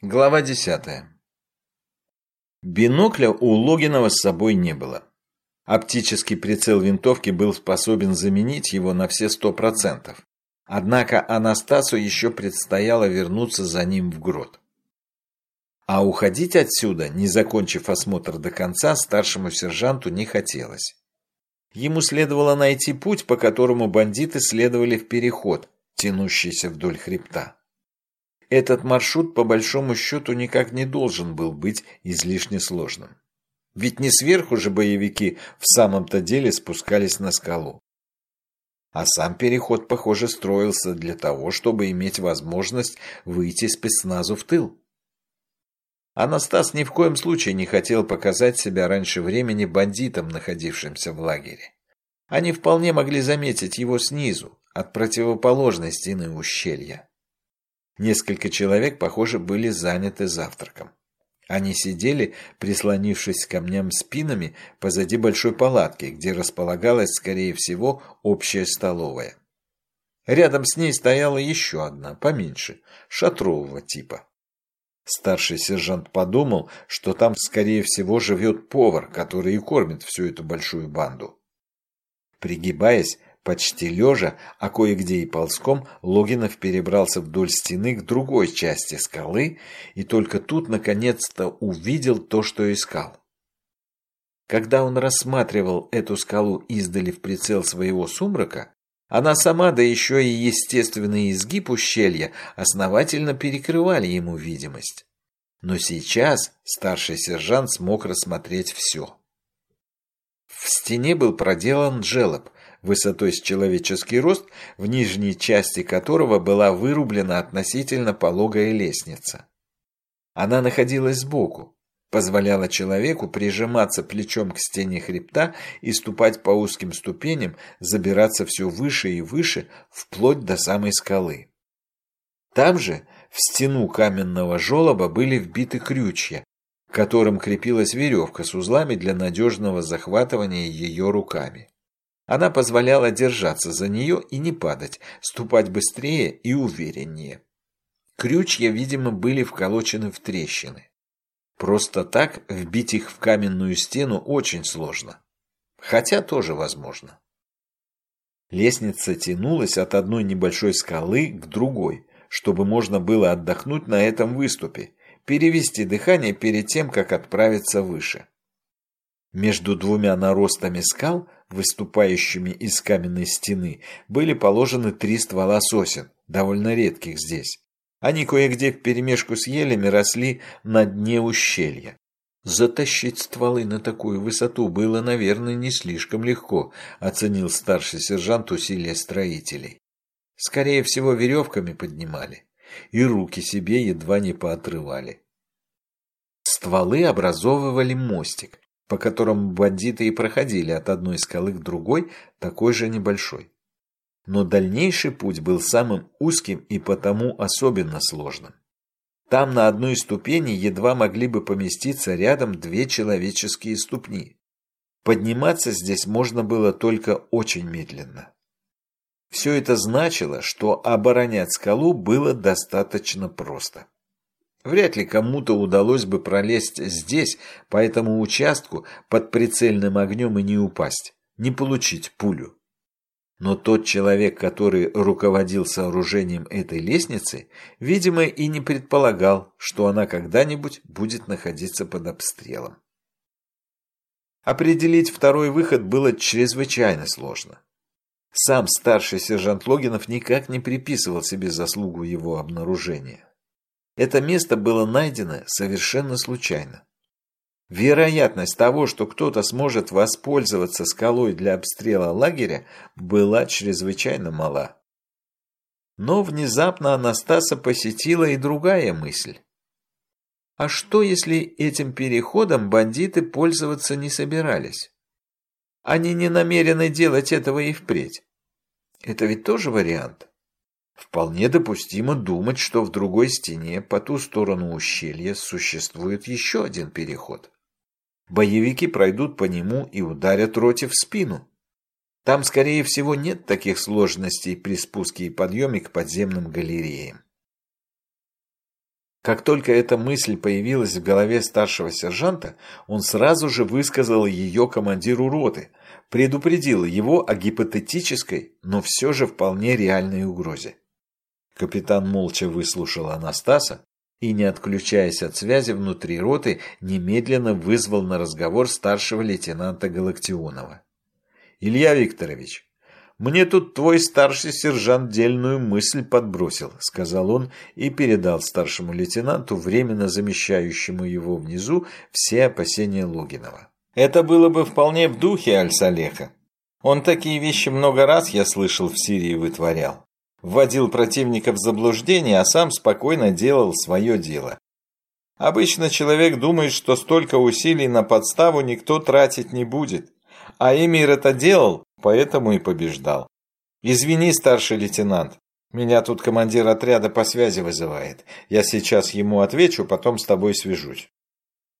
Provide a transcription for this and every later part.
Глава десятая. Бинокля у Логинова с собой не было. Оптический прицел винтовки был способен заменить его на все сто процентов. Однако Анастасу еще предстояло вернуться за ним в грот. А уходить отсюда, не закончив осмотр до конца, старшему сержанту не хотелось. Ему следовало найти путь, по которому бандиты следовали в переход, тянущийся вдоль хребта. Этот маршрут, по большому счету, никак не должен был быть излишне сложным. Ведь не сверху же боевики в самом-то деле спускались на скалу. А сам переход, похоже, строился для того, чтобы иметь возможность выйти спецназу в тыл. Анастас ни в коем случае не хотел показать себя раньше времени бандитом, находившимся в лагере. Они вполне могли заметить его снизу, от противоположной стены ущелья. Несколько человек, похоже, были заняты завтраком. Они сидели, прислонившись к камням спинами, позади большой палатки, где располагалась, скорее всего, общая столовая. Рядом с ней стояла еще одна, поменьше, шатрового типа. Старший сержант подумал, что там, скорее всего, живет повар, который и кормит всю эту большую банду. Пригибаясь, Почти лежа, а кое-где и ползком, Логинов перебрался вдоль стены к другой части скалы и только тут наконец-то увидел то, что искал. Когда он рассматривал эту скалу издали в прицел своего сумрака, она сама, да еще и естественный изгиб ущелья, основательно перекрывали ему видимость. Но сейчас старший сержант смог рассмотреть все. В стене был проделан желоб, высотой с человеческий рост, в нижней части которого была вырублена относительно пологая лестница. Она находилась сбоку, позволяла человеку прижиматься плечом к стене хребта и ступать по узким ступеням, забираться все выше и выше, вплоть до самой скалы. Там же, в стену каменного желоба были вбиты крючья, к которым крепилась веревка с узлами для надежного захватывания ее руками. Она позволяла держаться за нее и не падать, ступать быстрее и увереннее. Крючья, видимо, были вколочены в трещины. Просто так вбить их в каменную стену очень сложно. Хотя тоже возможно. Лестница тянулась от одной небольшой скалы к другой, чтобы можно было отдохнуть на этом выступе, перевести дыхание перед тем, как отправиться выше. Между двумя наростами скал – выступающими из каменной стены, были положены три ствола сосен, довольно редких здесь. Они кое-где вперемешку с елями росли на дне ущелья. Затащить стволы на такую высоту было, наверное, не слишком легко, оценил старший сержант усилия строителей. Скорее всего, веревками поднимали, и руки себе едва не поотрывали. Стволы образовывали мостик, по которому бандиты и проходили от одной скалы к другой, такой же небольшой. Но дальнейший путь был самым узким и потому особенно сложным. Там на одной ступени едва могли бы поместиться рядом две человеческие ступни. Подниматься здесь можно было только очень медленно. Все это значило, что оборонять скалу было достаточно просто. Вряд ли кому-то удалось бы пролезть здесь, по этому участку, под прицельным огнем и не упасть, не получить пулю. Но тот человек, который руководил сооружением этой лестницы, видимо, и не предполагал, что она когда-нибудь будет находиться под обстрелом. Определить второй выход было чрезвычайно сложно. Сам старший сержант Логинов никак не приписывал себе заслугу его обнаружения. Это место было найдено совершенно случайно. Вероятность того, что кто-то сможет воспользоваться скалой для обстрела лагеря, была чрезвычайно мала. Но внезапно Анастаса посетила и другая мысль. А что, если этим переходом бандиты пользоваться не собирались? Они не намерены делать этого и впредь. Это ведь тоже вариант. Вполне допустимо думать, что в другой стене, по ту сторону ущелья, существует еще один переход. Боевики пройдут по нему и ударят Роте в спину. Там, скорее всего, нет таких сложностей при спуске и подъеме к подземным галереям. Как только эта мысль появилась в голове старшего сержанта, он сразу же высказал ее командиру роты, предупредил его о гипотетической, но все же вполне реальной угрозе. Капитан молча выслушал Анастаса и, не отключаясь от связи внутри роты, немедленно вызвал на разговор старшего лейтенанта Галактионова. «Илья Викторович, «Мне тут твой старший сержант дельную мысль подбросил», — сказал он и передал старшему лейтенанту, временно замещающему его внизу, все опасения Логинова. «Это было бы вполне в духе Аль-Салеха. Он такие вещи много раз, я слышал, в Сирии вытворял. Вводил противника в заблуждение, а сам спокойно делал свое дело. Обычно человек думает, что столько усилий на подставу никто тратить не будет. А Эмир это делал, поэтому и побеждал. Извини, старший лейтенант, меня тут командир отряда по связи вызывает. Я сейчас ему отвечу, потом с тобой свяжусь.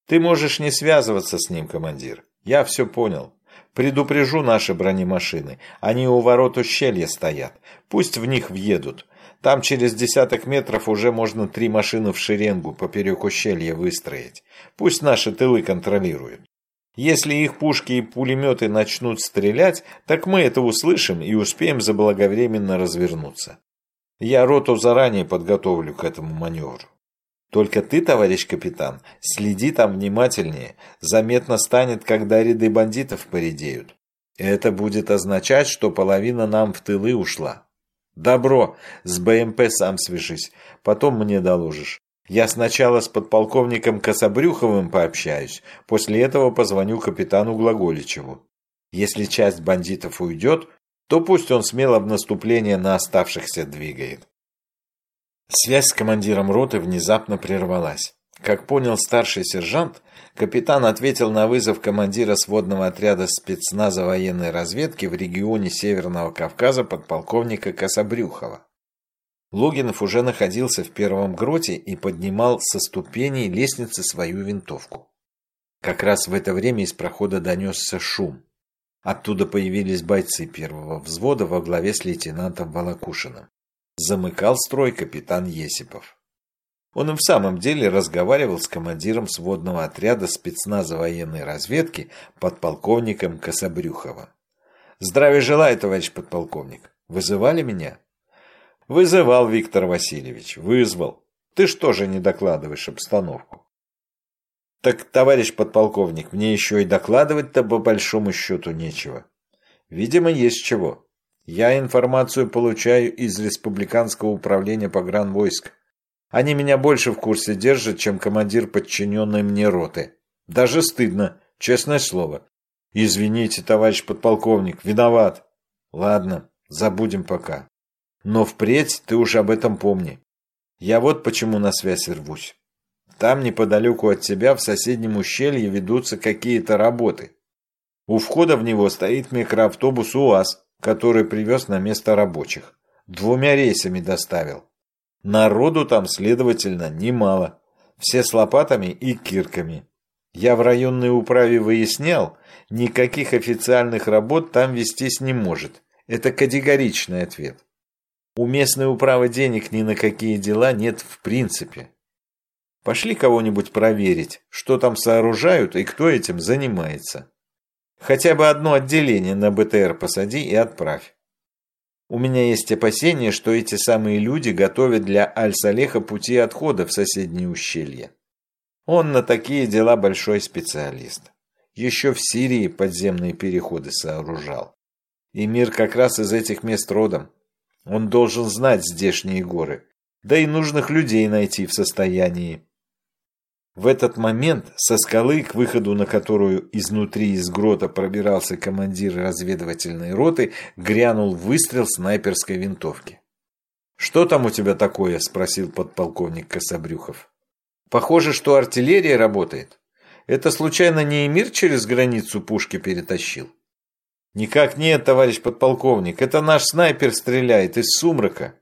Ты можешь не связываться с ним, командир. Я все понял. Предупрежу наши бронемашины. Они у ворот ущелья стоят. Пусть в них въедут. Там через десяток метров уже можно три машины в шеренгу поперек ущелья выстроить. Пусть наши тылы контролируют. Если их пушки и пулеметы начнут стрелять, так мы это услышим и успеем заблаговременно развернуться. Я роту заранее подготовлю к этому маневру. Только ты, товарищ капитан, следи там внимательнее. Заметно станет, когда ряды бандитов поредеют. Это будет означать, что половина нам в тылы ушла. Добро, с БМП сам свяжись, потом мне доложишь. Я сначала с подполковником Кособрюховым пообщаюсь, после этого позвоню капитану Глаголичеву. Если часть бандитов уйдет, то пусть он смело в наступление на оставшихся двигает. Связь с командиром роты внезапно прервалась. Как понял старший сержант, капитан ответил на вызов командира сводного отряда спецназа военной разведки в регионе Северного Кавказа подполковника Кособрюхова. Логинов уже находился в первом гроте и поднимал со ступеней лестницы свою винтовку. Как раз в это время из прохода донесся шум. Оттуда появились бойцы первого взвода во главе с лейтенантом Волокушиным. Замыкал строй капитан Есипов. Он и в самом деле разговаривал с командиром сводного отряда спецназа военной разведки подполковником Кособрюхова. «Здравия желаю, товарищ подполковник. Вызывали меня?» Вызывал Виктор Васильевич, вызвал. Ты что же не докладываешь обстановку? Так, товарищ подполковник, мне еще и докладывать-то по большому счету нечего. Видимо, есть чего. Я информацию получаю из Республиканского управления погранвойск. Они меня больше в курсе держат, чем командир подчиненной мне роты. Даже стыдно, честное слово. Извините, товарищ подполковник, виноват. Ладно, забудем пока. Но впредь ты уж об этом помни. Я вот почему на связь рвусь. Там неподалеку от тебя в соседнем ущелье ведутся какие-то работы. У входа в него стоит микроавтобус УАЗ, который привез на место рабочих. Двумя рейсами доставил. Народу там, следовательно, немало. Все с лопатами и кирками. Я в районной управе выяснял, никаких официальных работ там вестись не может. Это категоричный ответ. У местной управы денег ни на какие дела нет в принципе. Пошли кого-нибудь проверить, что там сооружают и кто этим занимается. Хотя бы одно отделение на БТР посади и отправь. У меня есть опасения, что эти самые люди готовят для Аль-Салеха пути отхода в соседние ущелья. Он на такие дела большой специалист. Еще в Сирии подземные переходы сооружал. И мир как раз из этих мест родом. Он должен знать здешние горы, да и нужных людей найти в состоянии. В этот момент со скалы, к выходу на которую изнутри из грота пробирался командир разведывательной роты, грянул выстрел снайперской винтовки. «Что там у тебя такое?» – спросил подполковник Кособрюхов. «Похоже, что артиллерия работает. Это случайно не Эмир через границу пушки перетащил?» «Никак нет, товарищ подполковник, это наш снайпер стреляет из сумрака».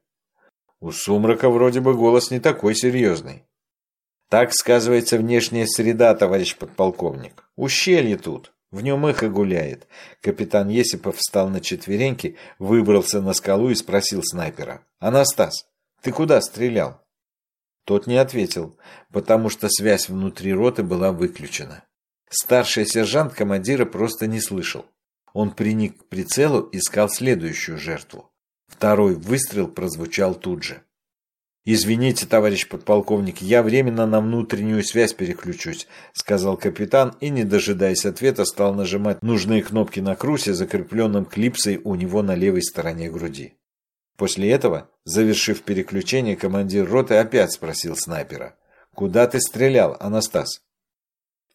У сумрака вроде бы голос не такой серьезный. Так сказывается внешняя среда, товарищ подполковник. Ущелье тут, в нем эхо гуляет. Капитан Есипов встал на четвереньки, выбрался на скалу и спросил снайпера. «Анастас, ты куда стрелял?» Тот не ответил, потому что связь внутри роты была выключена. Старший сержант командира просто не слышал. Он приник к прицелу, искал следующую жертву. Второй выстрел прозвучал тут же. «Извините, товарищ подполковник, я временно на внутреннюю связь переключусь», сказал капитан и, не дожидаясь ответа, стал нажимать нужные кнопки на крусе, закрепленном клипсой у него на левой стороне груди. После этого, завершив переключение, командир роты опять спросил снайпера. «Куда ты стрелял, Анастас?»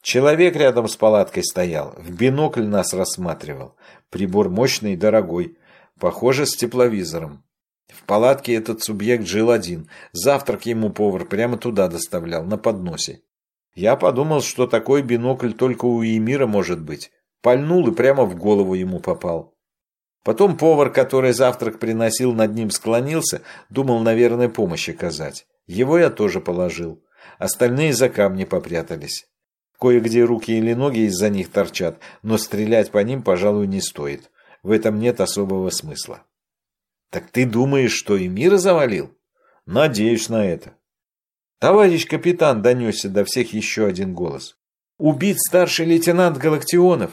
Человек рядом с палаткой стоял, в бинокль нас рассматривал. Прибор мощный и дорогой, похоже, с тепловизором. В палатке этот субъект жил один. Завтрак ему повар прямо туда доставлял, на подносе. Я подумал, что такой бинокль только у Емира может быть. Пальнул и прямо в голову ему попал. Потом повар, который завтрак приносил, над ним склонился, думал, наверное, помощь оказать. Его я тоже положил. Остальные за камни попрятались. Кое-где руки или ноги из-за них торчат, но стрелять по ним, пожалуй, не стоит. В этом нет особого смысла. Так ты думаешь, что и мира завалил? Надеюсь на это. Товарищ капитан, донесся до всех еще один голос. Убит старший лейтенант Галактионов.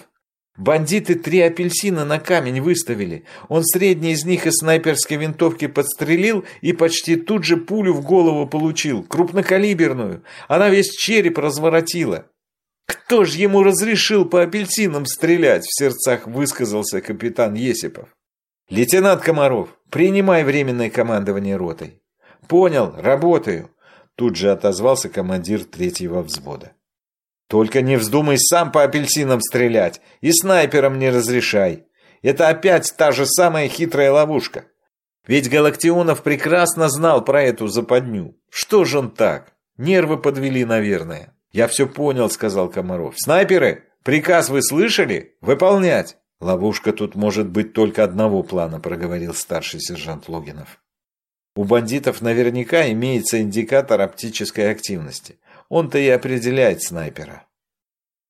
Бандиты три апельсина на камень выставили. Он средний из них из снайперской винтовки подстрелил и почти тут же пулю в голову получил, крупнокалиберную. Она весь череп разворотила. «Кто ж ему разрешил по апельсинам стрелять?» в сердцах высказался капитан Есипов. «Лейтенант Комаров, принимай временное командование ротой». «Понял, работаю», тут же отозвался командир третьего взвода. «Только не вздумай сам по апельсинам стрелять и снайперам не разрешай. Это опять та же самая хитрая ловушка. Ведь Галактионов прекрасно знал про эту западню. Что же он так? Нервы подвели, наверное». «Я все понял», — сказал Комаров. «Снайперы, приказ вы слышали? Выполнять!» «Ловушка тут может быть только одного плана», – проговорил старший сержант Логинов. «У бандитов наверняка имеется индикатор оптической активности. Он-то и определяет снайпера».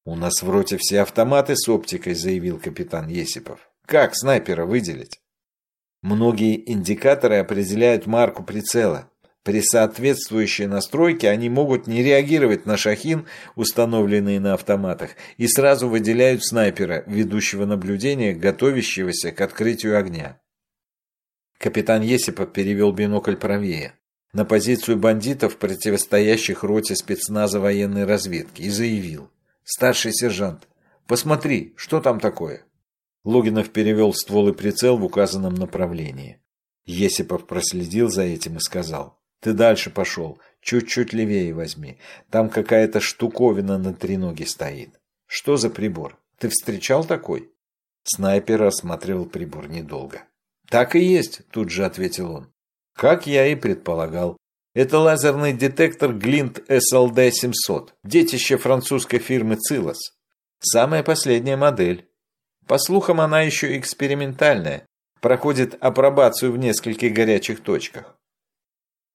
«У нас в роте все автоматы с оптикой», – заявил капитан Есипов. «Как снайпера выделить?» «Многие индикаторы определяют марку прицела. При соответствующей настройке они могут не реагировать на шахин, установленные на автоматах, и сразу выделяют снайпера, ведущего наблюдения, готовящегося к открытию огня. Капитан Есипов перевел бинокль правее, на позицию бандитов, противостоящих роте спецназа военной разведки, и заявил. «Старший сержант, посмотри, что там такое?» Логинов перевел ствол и прицел в указанном направлении. Есипов проследил за этим и сказал. Ты дальше пошел. Чуть-чуть левее возьми. Там какая-то штуковина на треноге стоит. Что за прибор? Ты встречал такой? Снайпер осматривал прибор недолго. Так и есть, тут же ответил он. Как я и предполагал. Это лазерный детектор Glint SLD-700, детище французской фирмы Цилос. Самая последняя модель. По слухам, она еще экспериментальная, проходит апробацию в нескольких горячих точках.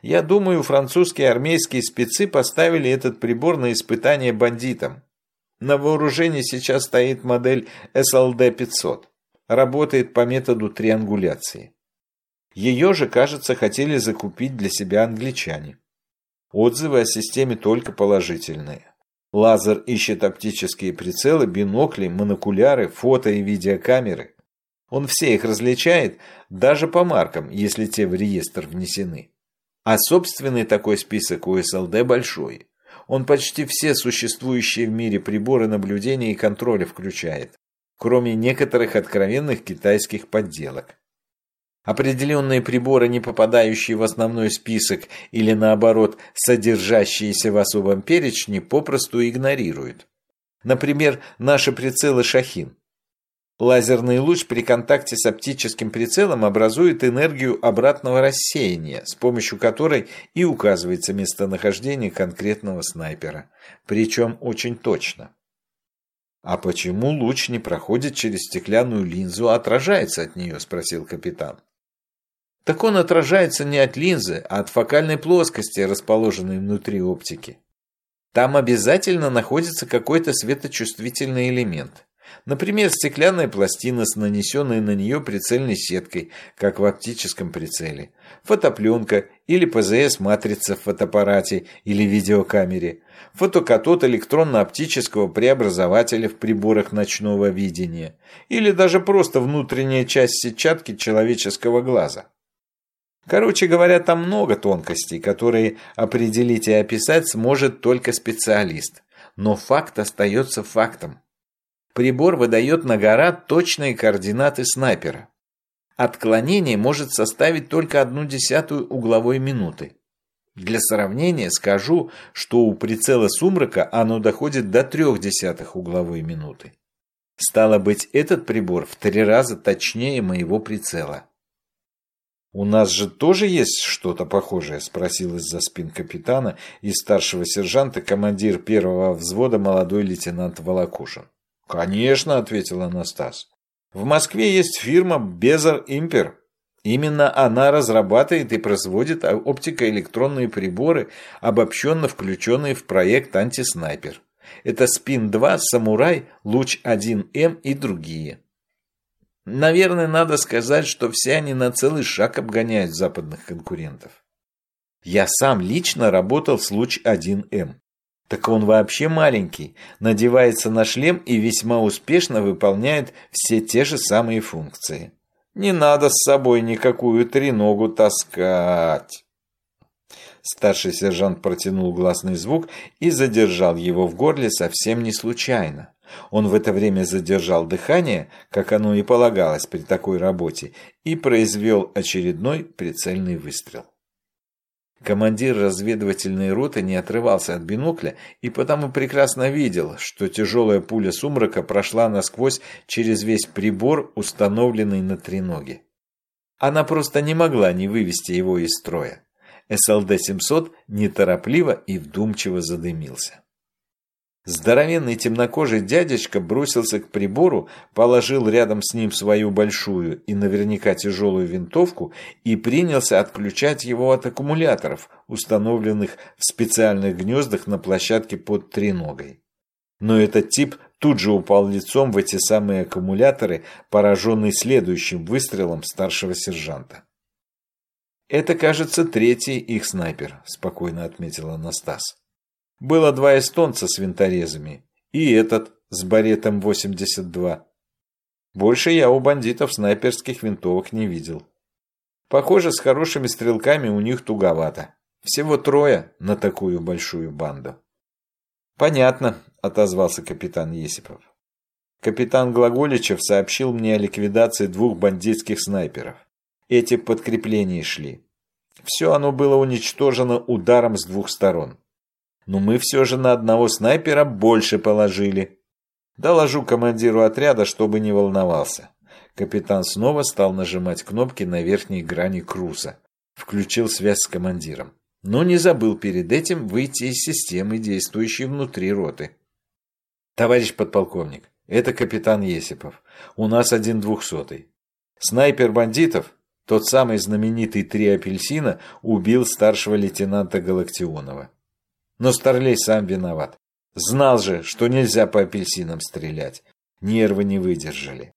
Я думаю, французские армейские спецы поставили этот прибор на испытание бандитам. На вооружении сейчас стоит модель SLD-500. Работает по методу триангуляции. Ее же, кажется, хотели закупить для себя англичане. Отзывы о системе только положительные. Лазер ищет оптические прицелы, бинокли, монокуляры, фото и видеокамеры. Он все их различает, даже по маркам, если те в реестр внесены. А собственный такой список у СЛД большой. Он почти все существующие в мире приборы наблюдения и контроля включает, кроме некоторых откровенных китайских подделок. Определенные приборы, не попадающие в основной список или наоборот содержащиеся в особом перечне, попросту игнорируют. Например, наши прицелы «Шахин». Лазерный луч при контакте с оптическим прицелом образует энергию обратного рассеяния, с помощью которой и указывается местонахождение конкретного снайпера, причем очень точно. «А почему луч не проходит через стеклянную линзу, а отражается от нее?» – спросил капитан. «Так он отражается не от линзы, а от фокальной плоскости, расположенной внутри оптики. Там обязательно находится какой-то светочувствительный элемент. Например, стеклянная пластина с нанесенной на нее прицельной сеткой, как в оптическом прицеле, фотопленка или ПЗС-матрица в фотоаппарате или видеокамере, фотокатод электронно-оптического преобразователя в приборах ночного видения или даже просто внутренняя часть сетчатки человеческого глаза. Короче говоря, там много тонкостей, которые определить и описать сможет только специалист. Но факт остается фактом. Прибор выдает на гора точные координаты снайпера. Отклонение может составить только одну десятую угловой минуты. Для сравнения скажу, что у прицела сумрака оно доходит до трех десятых угловой минуты. Стало быть, этот прибор в три раза точнее моего прицела. «У нас же тоже есть что-то похожее?» – спросил из-за спин капитана и старшего сержанта командир первого взвода молодой лейтенант Волокушин. «Конечно», — ответил Анастас. «В Москве есть фирма Безер Импер. Именно она разрабатывает и производит оптико-электронные приборы, обобщенно включенные в проект «Антиснайпер». Это Спин-2, Самурай, Луч-1М и другие. Наверное, надо сказать, что все они на целый шаг обгоняют западных конкурентов. Я сам лично работал с Луч-1М. Так он вообще маленький, надевается на шлем и весьма успешно выполняет все те же самые функции. Не надо с собой никакую треногу таскать. Старший сержант протянул гласный звук и задержал его в горле совсем не случайно. Он в это время задержал дыхание, как оно и полагалось при такой работе, и произвел очередной прицельный выстрел. Командир разведывательной роты не отрывался от бинокля и потому прекрасно видел, что тяжелая пуля сумрака прошла насквозь через весь прибор, установленный на треноге. Она просто не могла не вывести его из строя. СЛД-700 неторопливо и вдумчиво задымился. Здоровенный темнокожий дядечка бросился к прибору, положил рядом с ним свою большую и наверняка тяжелую винтовку и принялся отключать его от аккумуляторов, установленных в специальных гнездах на площадке под треногой. Но этот тип тут же упал лицом в эти самые аккумуляторы, пораженный следующим выстрелом старшего сержанта. «Это, кажется, третий их снайпер», – спокойно отметил Анастас. Было два эстонца с винторезами. И этот с баретом 82. Больше я у бандитов снайперских винтовок не видел. Похоже, с хорошими стрелками у них туговато. Всего трое на такую большую банду. «Понятно», – отозвался капитан Есипов. Капитан Глаголичев сообщил мне о ликвидации двух бандитских снайперов. Эти подкрепления шли. Все оно было уничтожено ударом с двух сторон но мы все же на одного снайпера больше положили. Доложу командиру отряда, чтобы не волновался. Капитан снова стал нажимать кнопки на верхней грани круса. Включил связь с командиром. Но не забыл перед этим выйти из системы, действующей внутри роты. Товарищ подполковник, это капитан Есипов. У нас один двухсотый. Снайпер бандитов, тот самый знаменитый три апельсина, убил старшего лейтенанта Галактионова. Но Старлей сам виноват. Знал же, что нельзя по апельсинам стрелять. Нервы не выдержали.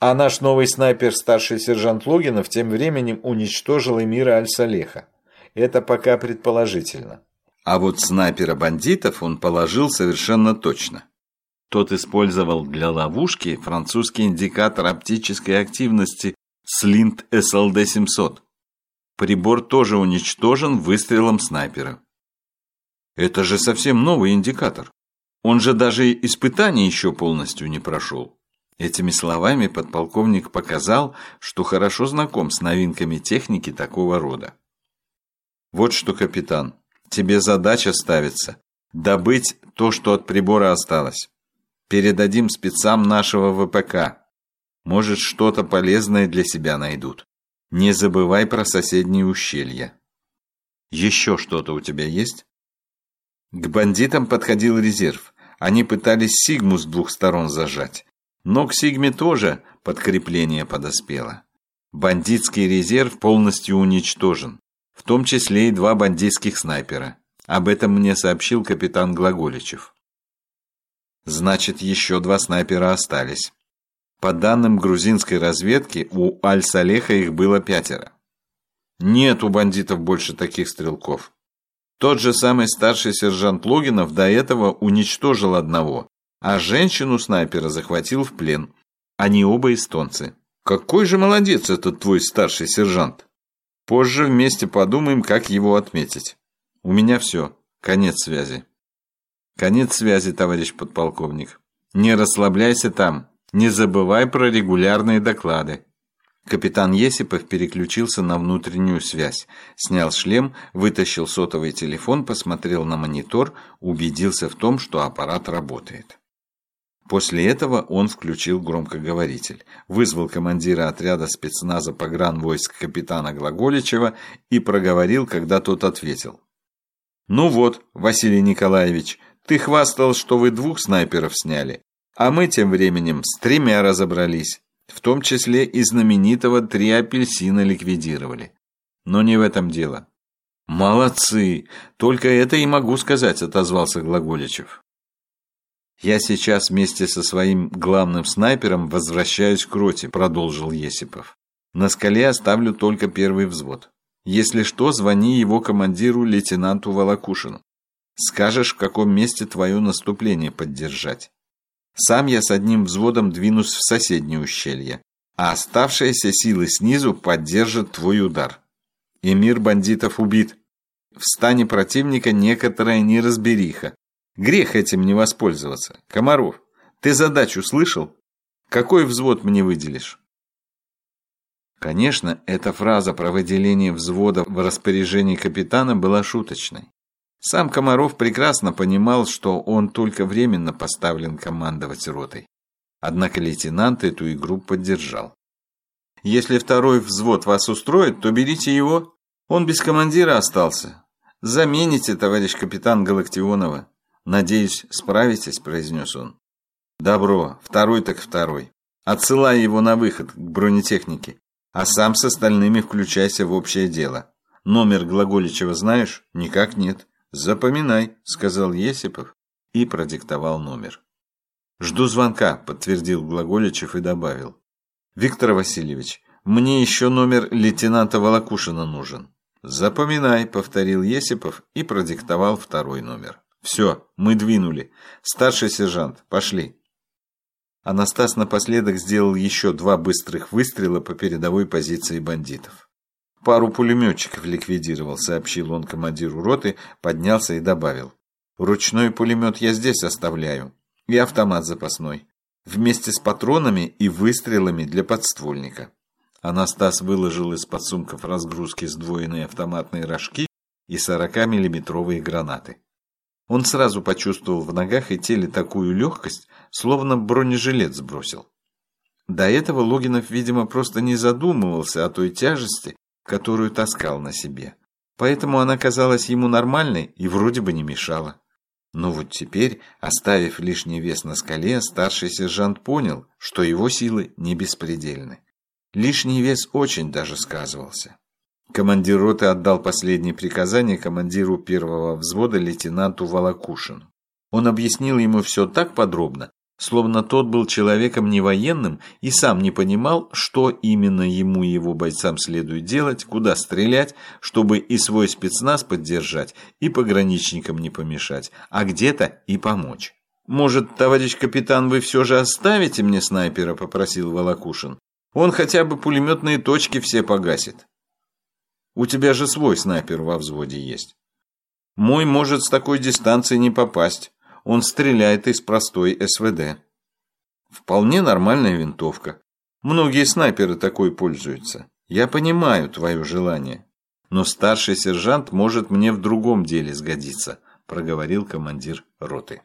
А наш новый снайпер, старший сержант Логинов, тем временем уничтожил эмира Аль-Салеха. Это пока предположительно. А вот снайпера бандитов он положил совершенно точно. Тот использовал для ловушки французский индикатор оптической активности Слинт SLD-700. Прибор тоже уничтожен выстрелом снайпера. Это же совсем новый индикатор. Он же даже испытаний еще полностью не прошел. Этими словами подполковник показал, что хорошо знаком с новинками техники такого рода. Вот что, капитан, тебе задача ставится – добыть то, что от прибора осталось. Передадим спецам нашего ВПК. Может, что-то полезное для себя найдут. Не забывай про соседние ущелья. Еще что-то у тебя есть? К бандитам подходил резерв. Они пытались Сигму с двух сторон зажать. Но к Сигме тоже подкрепление подоспело. Бандитский резерв полностью уничтожен. В том числе и два бандитских снайпера. Об этом мне сообщил капитан Глаголичев. Значит, еще два снайпера остались. По данным грузинской разведки, у Аль-Салеха их было пятеро. Нет у бандитов больше таких стрелков. Тот же самый старший сержант Логинов до этого уничтожил одного, а женщину снайпера захватил в плен. Они оба эстонцы. Какой же молодец этот твой старший сержант. Позже вместе подумаем, как его отметить. У меня все. Конец связи. Конец связи, товарищ подполковник. Не расслабляйся там. Не забывай про регулярные доклады. Капитан Есипов переключился на внутреннюю связь, снял шлем, вытащил сотовый телефон, посмотрел на монитор, убедился в том, что аппарат работает. После этого он включил громкоговоритель, вызвал командира отряда спецназа погранвойск капитана Глаголичева и проговорил, когда тот ответил. «Ну вот, Василий Николаевич, ты хвастал, что вы двух снайперов сняли, а мы тем временем с тремя разобрались, в том числе и знаменитого «Три апельсина» ликвидировали. Но не в этом дело. «Молодцы! Только это и могу сказать», — отозвался Глаголичев. «Я сейчас вместе со своим главным снайпером возвращаюсь к роте», — продолжил Есипов. «На скале оставлю только первый взвод. Если что, звони его командиру лейтенанту Волокушину. Скажешь, в каком месте твое наступление поддержать. Сам я с одним взводом двинусь в соседнее ущелье, а оставшиеся силы снизу поддержат твой удар. Эмир бандитов убит. В стане противника некоторая неразбериха. Грех этим не воспользоваться. Комаров, ты задачу слышал? Какой взвод мне выделишь? Конечно, эта фраза про выделение взвода в распоряжении капитана была шуточной. Сам Комаров прекрасно понимал, что он только временно поставлен командовать ротой. Однако лейтенант эту игру поддержал. «Если второй взвод вас устроит, то берите его. Он без командира остался. Замените, товарищ капитан Галактионова. Надеюсь, справитесь», – произнес он. «Добро, второй так второй. Отсылай его на выход к бронетехнике, а сам с остальными включайся в общее дело. Номер Глаголичева знаешь? Никак нет. «Запоминай», — сказал Есипов и продиктовал номер. «Жду звонка», — подтвердил Глаголичев и добавил. «Виктор Васильевич, мне еще номер лейтенанта Волокушина нужен». «Запоминай», — повторил Есипов и продиктовал второй номер. «Все, мы двинули. Старший сержант, пошли». Анастас напоследок сделал еще два быстрых выстрела по передовой позиции бандитов. Пару пулеметчиков ликвидировал, сообщил он командиру роты, поднялся и добавил. Ручной пулемет я здесь оставляю. И автомат запасной. Вместе с патронами и выстрелами для подствольника. Анастас выложил из подсумков разгрузки сдвоенные автоматные рожки и 40-миллиметровые гранаты. Он сразу почувствовал в ногах и теле такую легкость, словно бронежилет сбросил. До этого Логинов, видимо, просто не задумывался о той тяжести, которую таскал на себе. Поэтому она казалась ему нормальной и вроде бы не мешала. Но вот теперь, оставив лишний вес на скале, старший сержант понял, что его силы не беспредельны. Лишний вес очень даже сказывался. Командир роты отдал последние приказания командиру первого взвода лейтенанту Волокушину. Он объяснил ему все так подробно, Словно тот был человеком не военным и сам не понимал, что именно ему и его бойцам следует делать, куда стрелять, чтобы и свой спецназ поддержать, и пограничникам не помешать, а где-то и помочь. «Может, товарищ капитан, вы все же оставите мне снайпера?» – попросил Волокушин. «Он хотя бы пулеметные точки все погасит». «У тебя же свой снайпер во взводе есть». «Мой может с такой дистанции не попасть». Он стреляет из простой СВД. Вполне нормальная винтовка. Многие снайперы такой пользуются. Я понимаю твое желание. Но старший сержант может мне в другом деле сгодиться, проговорил командир роты.